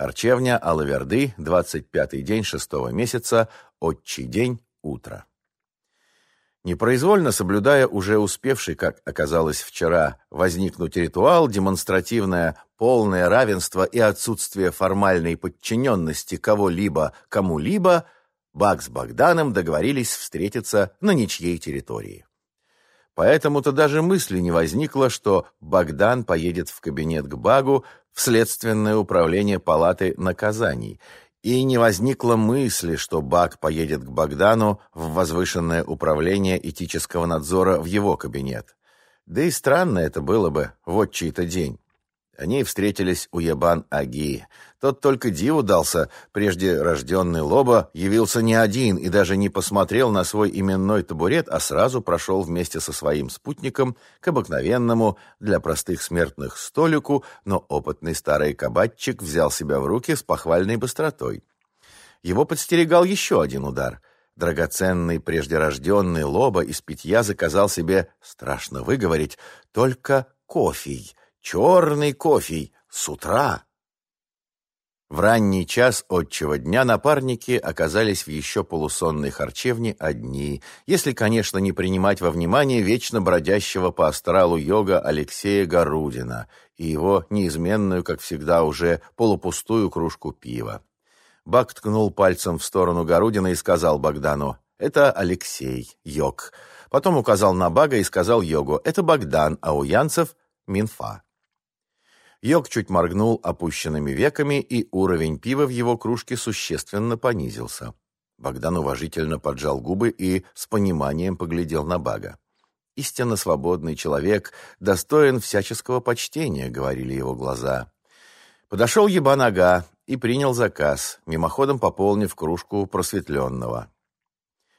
Харчевня Алаверды, 25-й день шестого месяца, отчий день, утро. Непроизвольно соблюдая уже успевший, как оказалось вчера, возникнуть ритуал, демонстративное полное равенство и отсутствие формальной подчиненности кого-либо кому-либо, Бак с Богданом договорились встретиться на ничьей территории. Поэтому-то даже мысли не возникло, что Богдан поедет в кабинет к Багу в следственное управление палаты наказаний, и не возникло мысли, что Баг поедет к Богдану в возвышенное управление этического надзора в его кабинет. Да и странно это было бы вот чей-то день. Они встретились у Ебан-Аги. Тот только диву дался, прежде рожденный Лоба явился не один и даже не посмотрел на свой именной табурет, а сразу прошел вместе со своим спутником к обыкновенному для простых смертных столику, но опытный старый кабачик взял себя в руки с похвальной быстротой. Его подстерегал еще один удар. Драгоценный прежде рожденный Лоба из питья заказал себе, страшно выговорить, только кофей — Черный кофе с утра. В ранний час отчего дня напарники оказались в еще полусонной харчевне одни, если, конечно, не принимать во внимание вечно бродящего по астралу йога Алексея Горудина и его неизменную, как всегда, уже полупустую кружку пива. Бак ткнул пальцем в сторону Горудина и сказал Богдану «Это Алексей, йог». Потом указал на Бага и сказал йогу «Это Богдан, а у Янцев – Минфа». Йог чуть моргнул опущенными веками, и уровень пива в его кружке существенно понизился. Богдан уважительно поджал губы и с пониманием поглядел на Бага. «Истинно свободный человек, достоин всяческого почтения», — говорили его глаза. Подошел Ебанага и принял заказ, мимоходом пополнив кружку просветленного.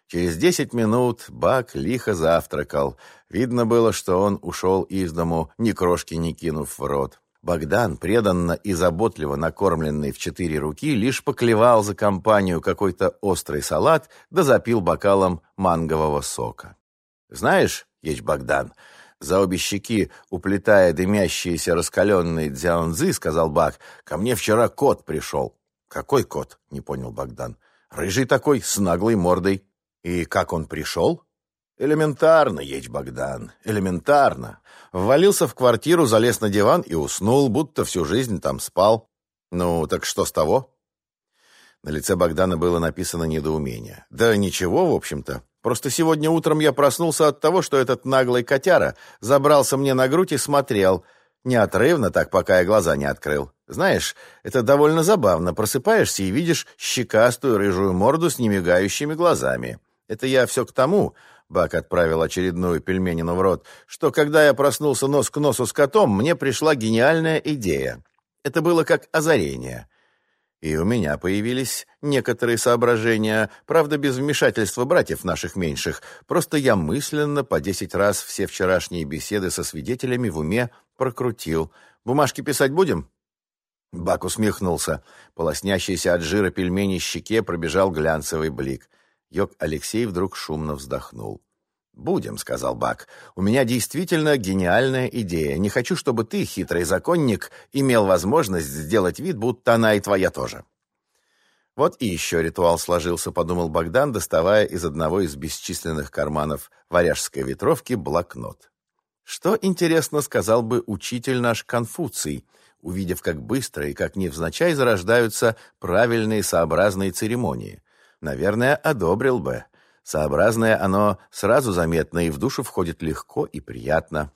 Через десять минут Бак лихо завтракал. Видно было, что он ушел из дому, ни крошки не кинув в рот. Богдан, преданно и заботливо накормленный в четыре руки, лишь поклевал за компанию какой-то острый салат да запил бокалом мангового сока. «Знаешь, Еч Богдан, за обе щеки, уплетая дымящиеся раскаленные дзяонзы, сказал Бак, ко мне вчера кот пришел». «Какой кот?» — не понял Богдан. «Рыжий такой, с наглой мордой». «И как он пришел?» Элементарно, Еч Богдан, элементарно. Ввалился в квартиру, залез на диван и уснул, будто всю жизнь там спал. Ну, так что с того? На лице Богдана было написано недоумение. Да ничего, в общем-то. Просто сегодня утром я проснулся от того, что этот наглый котяра забрался мне на грудь и смотрел. Неотрывно так, пока я глаза не открыл. Знаешь, это довольно забавно. Просыпаешься и видишь щекастую рыжую морду с немигающими глазами. Это я все к тому, Бак отправил очередную пельменину в рот, что когда я проснулся нос к носу с котом, мне пришла гениальная идея. Это было как озарение. И у меня появились некоторые соображения, правда, без вмешательства братьев наших меньших. Просто я мысленно по десять раз все вчерашние беседы со свидетелями в уме прокрутил. «Бумажки писать будем?» Бак усмехнулся. Полоснящийся от жира пельмени щеке пробежал глянцевый блик. Йог Алексей вдруг шумно вздохнул. «Будем», — сказал Бак. «У меня действительно гениальная идея. Не хочу, чтобы ты, хитрый законник, имел возможность сделать вид, будто она и твоя тоже». Вот и еще ритуал сложился, подумал Богдан, доставая из одного из бесчисленных карманов варяжской ветровки блокнот. Что, интересно, сказал бы учитель наш Конфуций, увидев, как быстро и как невзначай зарождаются правильные сообразные церемонии — наверное, одобрил бы. Сообразное оно сразу заметно и в душу входит легко и приятно.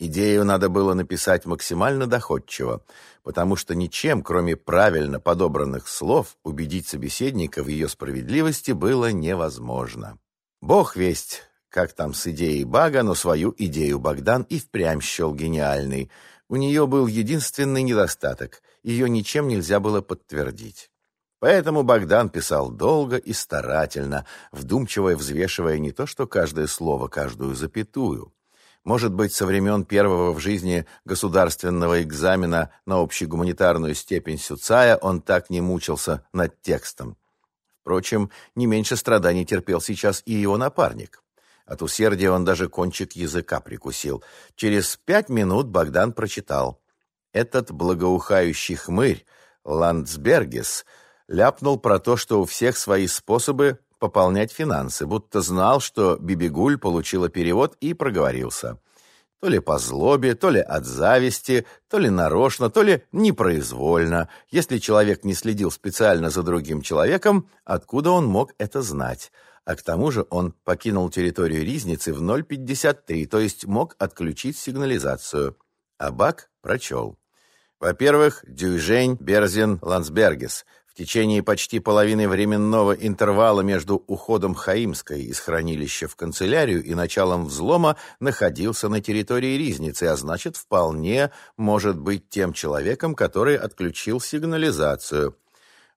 Идею надо было написать максимально доходчиво, потому что ничем, кроме правильно подобранных слов, убедить собеседника в ее справедливости было невозможно. Бог весть, как там с идеей Бага, но свою идею Богдан и впрямь счел гениальной. У нее был единственный недостаток — ее ничем нельзя было подтвердить. Поэтому Богдан писал долго и старательно, вдумчиво взвешивая не то что каждое слово, каждую запятую. Может быть, со времен первого в жизни государственного экзамена на общегуманитарную степень Сюцая он так не мучился над текстом. Впрочем, не меньше страданий терпел сейчас и его напарник. От усердия он даже кончик языка прикусил. Через пять минут Богдан прочитал. «Этот благоухающий хмырь Ландсбергес ляпнул про то, что у всех свои способы пополнять финансы, будто знал, что Бибигуль получила перевод и проговорился. То ли по злобе, то ли от зависти, то ли нарочно, то ли непроизвольно. Если человек не следил специально за другим человеком, откуда он мог это знать? А к тому же он покинул территорию Ризницы в 0,53, то есть мог отключить сигнализацию. А Бак прочел. Во-первых, Дюйжень, Берзин, Лансбергес – течение почти половины временного интервала между уходом Хаимской из хранилища в канцелярию и началом взлома находился на территории Ризницы, а значит, вполне может быть тем человеком, который отключил сигнализацию.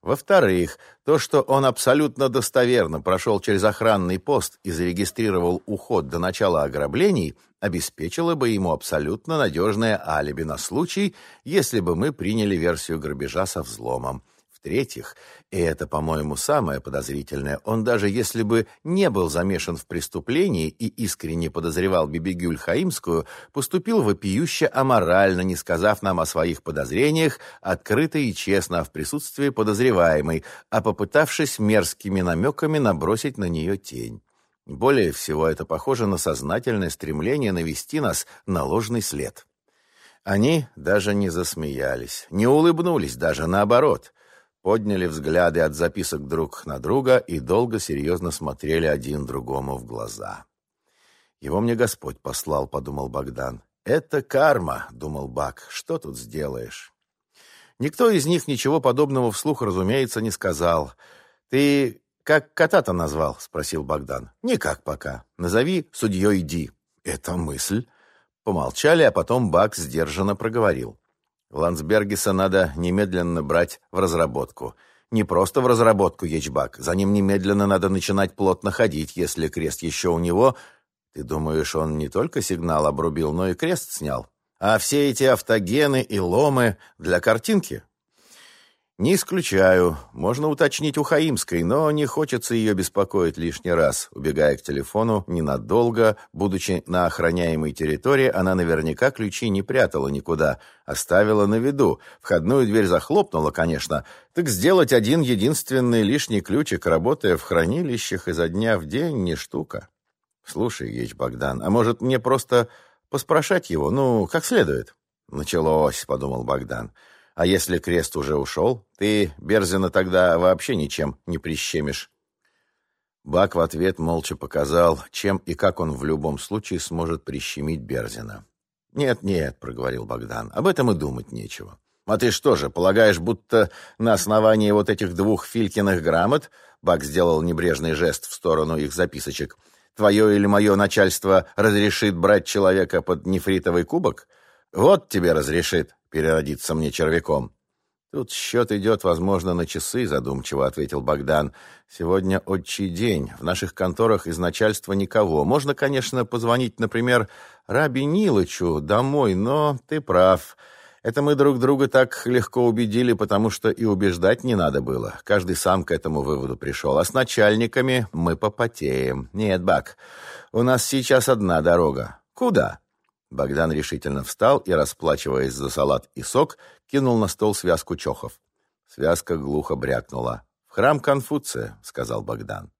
Во-вторых, то, что он абсолютно достоверно прошел через охранный пост и зарегистрировал уход до начала ограблений, обеспечило бы ему абсолютно надежное алиби на случай, если бы мы приняли версию грабежа со взломом. В-третьих, и это, по-моему, самое подозрительное, он даже если бы не был замешан в преступлении и искренне подозревал Бибигюль Хаимскую, поступил вопиюще аморально, не сказав нам о своих подозрениях, открыто и честно, в присутствии подозреваемой, а попытавшись мерзкими намеками набросить на нее тень. Более всего, это похоже на сознательное стремление навести нас на ложный след. Они даже не засмеялись, не улыбнулись даже, наоборот — подняли взгляды от записок друг на друга и долго серьезно смотрели один другому в глаза. «Его мне Господь послал», — подумал Богдан. «Это карма», — думал Бак. «Что тут сделаешь?» Никто из них ничего подобного вслух, разумеется, не сказал. «Ты как кота-то назвал?» — спросил Богдан. «Никак пока. Назови судьей Ди». «Это мысль». Помолчали, а потом Бак сдержанно проговорил. Ландсбергиса надо немедленно брать в разработку. Не просто в разработку, Ечбак. За ним немедленно надо начинать плотно ходить, если крест еще у него. Ты думаешь, он не только сигнал обрубил, но и крест снял? А все эти автогены и ломы для картинки? «Не исключаю. Можно уточнить у Хаимской, но не хочется ее беспокоить лишний раз. Убегая к телефону ненадолго, будучи на охраняемой территории, она наверняка ключи не прятала никуда, оставила на виду. Входную дверь захлопнула, конечно. Так сделать один единственный лишний ключик, работая в хранилищах изо дня в день, не штука. Слушай, Еч Богдан, а может мне просто поспрашать его, ну, как следует?» «Началось», — подумал Богдан. А если крест уже ушел, ты Берзина тогда вообще ничем не прищемишь. Бак в ответ молча показал, чем и как он в любом случае сможет прищемить Берзина. «Нет, нет», — проговорил Богдан, — «об этом и думать нечего». «А ты что же, полагаешь, будто на основании вот этих двух Филькиных грамот...» Бак сделал небрежный жест в сторону их записочек. «Твое или мое начальство разрешит брать человека под нефритовый кубок? Вот тебе разрешит переродиться мне червяком. Тут счет идет, возможно, на часы, задумчиво ответил Богдан. Сегодня отчий день. В наших конторах из начальства никого. Можно, конечно, позвонить, например, Раби Нилычу домой, но ты прав. Это мы друг друга так легко убедили, потому что и убеждать не надо было. Каждый сам к этому выводу пришел. А с начальниками мы попотеем. Нет, Бак, у нас сейчас одна дорога. Куда? Богдан решительно встал и, расплачиваясь за салат и сок, кинул на стол связку чохов. Связка глухо брякнула. «В храм Конфуция», — сказал Богдан.